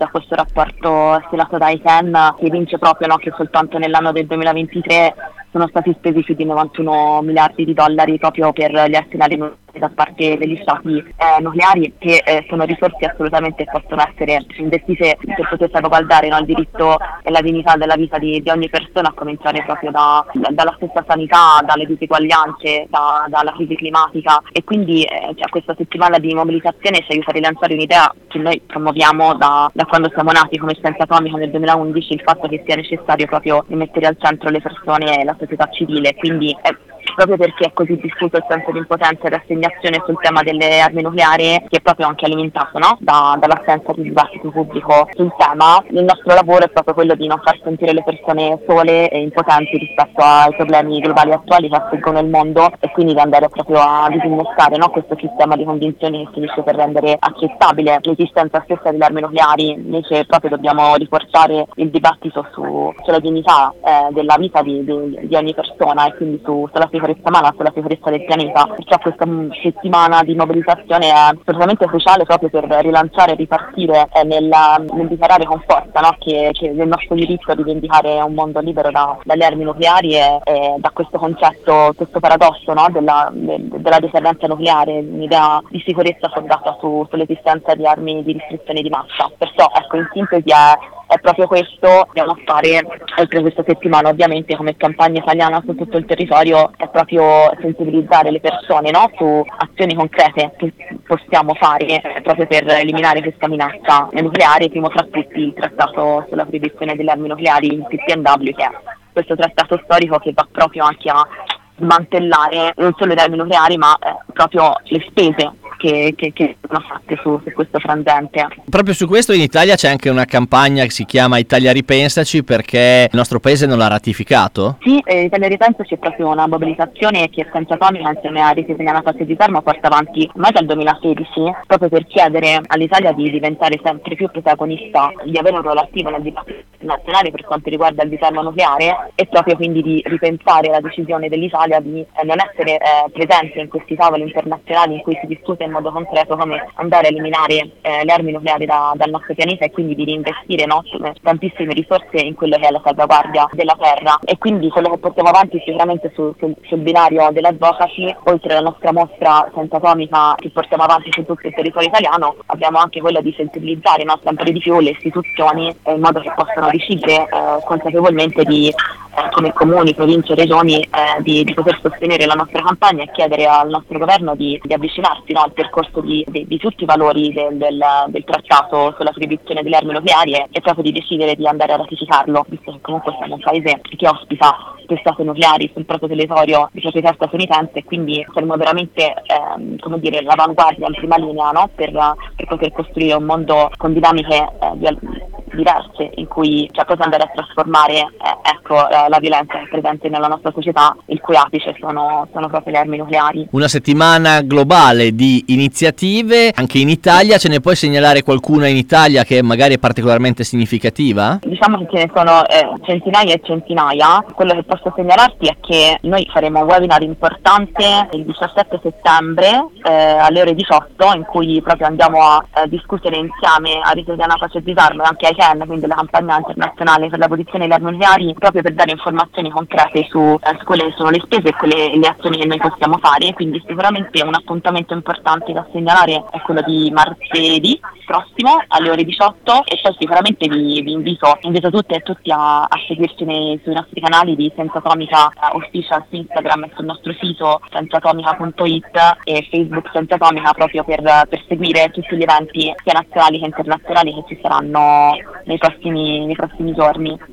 da questo rapporto stilato da ICANN si evince proprio no, che soltanto nell'anno del 2023 sono stati spesi più di 91 miliardi di dollari proprio per gli arsenali da parte degli stati eh, nucleari che eh, sono risorse assolutamente possono essere investite per poter salvaguardare no, il diritto e la dignità della vita di, di ogni persona a cominciare proprio da, da, dalla stessa sanità, dalle diseguaglianze, da, dalla crisi climatica. E quindi eh, cioè, questa settimana di mobilitazione ci aiuta a rilanciare un'idea che noi promuoviamo da, quando siamo nati come scienza atomica nel 2011 il fatto che sia necessario proprio mettere al centro le persone e la società civile. Quindi eh, proprio perché è così diffuso il senso di impotenza e rassegnazione sul tema delle armi nucleari che è proprio anche alimentato no? da, dall'assenza di dibattito pubblico sul tema. Il nostro lavoro è proprio quello di non far sentire le persone sole e impotenti rispetto ai problemi globali attuali che affliggono il mondo e quindi di andare proprio a disinnescare no? questo sistema di convinzioni che finisce per rendere accettabile l'esistenza stessa delle armi nucleari, invece proprio dobbiamo riportare il dibattito su, sulla dignità eh, della vita di, di, di, ogni persona e quindi su, sulla sicurezza umana, sulla sicurezza del pianeta. Perciò questa settimana di mobilitazione è assolutamente cruciale proprio per rilanciare e ripartire eh, nel, nel dichiarare con forza no? che, che il nostro diritto di vendicare un mondo libero da, dalle armi nucleari e, e, da questo concetto, questo paradosso no? della, de, della deterrenza nucleare, un'idea di sicurezza fondata su, sull'esistenza di armi di distruzione di massa. Perciò ecco, in sintesi è è proprio questo che andiamo a fare oltre questa settimana ovviamente come campagna italiana su tutto il territorio è proprio sensibilizzare le persone no? su azioni concrete che possiamo fare proprio per eliminare questa minaccia nucleare, primo tra tutti il trattato sulla proibizione delle armi nucleari, il PPNW, che è questo trattato storico che va proprio anche a smantellare non solo le armi nucleari ma eh, proprio le spese che, che, che sono fatte su, su, questo frangente. Proprio su questo in Italia c'è anche una campagna che si chiama Italia Ripensaci perché il nostro paese non l'ha ratificato? Sì, eh, Italia Ripensaci è proprio una mobilitazione che Senza Atomica insieme a Italiana Pace di Parma porta avanti ormai dal 2016 proprio per chiedere all'Italia di diventare sempre più protagonista, di avere un ruolo attivo nel dibattito nazionale per quanto riguarda il disarmo nucleare e proprio quindi di ripensare la decisione dell'Italia di eh, non essere eh, presente in questi tavoli internazionali in cui si discute in modo concreto come andare a eliminare eh, le armi nucleari da, dal nostro pianeta e quindi di reinvestire no, tantissime risorse in quello che è la salvaguardia della terra. E quindi quello che portiamo avanti sicuramente su, su, sul binario dell'advocacy, oltre alla nostra mostra senza atomica che portiamo avanti su tutto il territorio italiano, abbiamo anche quello di sensibilizzare no, sempre di più le istituzioni eh, in modo che possano decidere eh, consapevolmente di eh, come comuni, province, regioni eh, di, di, poter sostenere la nostra campagna e chiedere al nostro governo di, di avvicinarsi no, al percorso di, di, di, tutti i valori del, del, del, trattato sulla proibizione delle armi nucleari e proprio di decidere di andare a ratificarlo, visto che comunque siamo un paese che ospita testate nucleari sul proprio territorio di proprietà statunitense e quindi saremo veramente ehm, come dire, l'avanguardia in prima linea no? per, per, poter costruire un mondo con dinamiche eh, diverse in cui cioè, cosa andare a trasformare eh, ecco, la, la violenza che è presente nella nostra società, il cui apice sono, sono proprio le armi nucleari. Una settimana globale di iniziative, anche in Italia, ce ne puoi segnalare qualcuna in Italia che magari è particolarmente significativa? Diciamo che ce ne sono eh, centinaia e centinaia, quello che posso segnalarti è che noi faremo un webinar importante il 17 settembre eh, alle ore 18 in cui proprio andiamo a eh, discutere insieme a Ritodiana Pace e Disarmo e anche ai CEN, quindi la campagna internazionale per l'abolizione delle armi nucleari, proprio per dare informazioni concrete su, eh, quelle sono le spese e quelle le azioni che noi possiamo fare, quindi sicuramente un appuntamento importante da segnalare è quello di martedì prossimo alle ore 18 e poi sicuramente vi, vi invito, invito tutte e tutti a, a seguirci nei, sui nostri canali di Senza Atomica uh, Official su Instagram e sul nostro sito senzaatomica.it e Facebook Senza Atomica proprio per, per seguire tutti gli eventi sia nazionali che internazionali che ci saranno nei prossimi, nei prossimi giorni.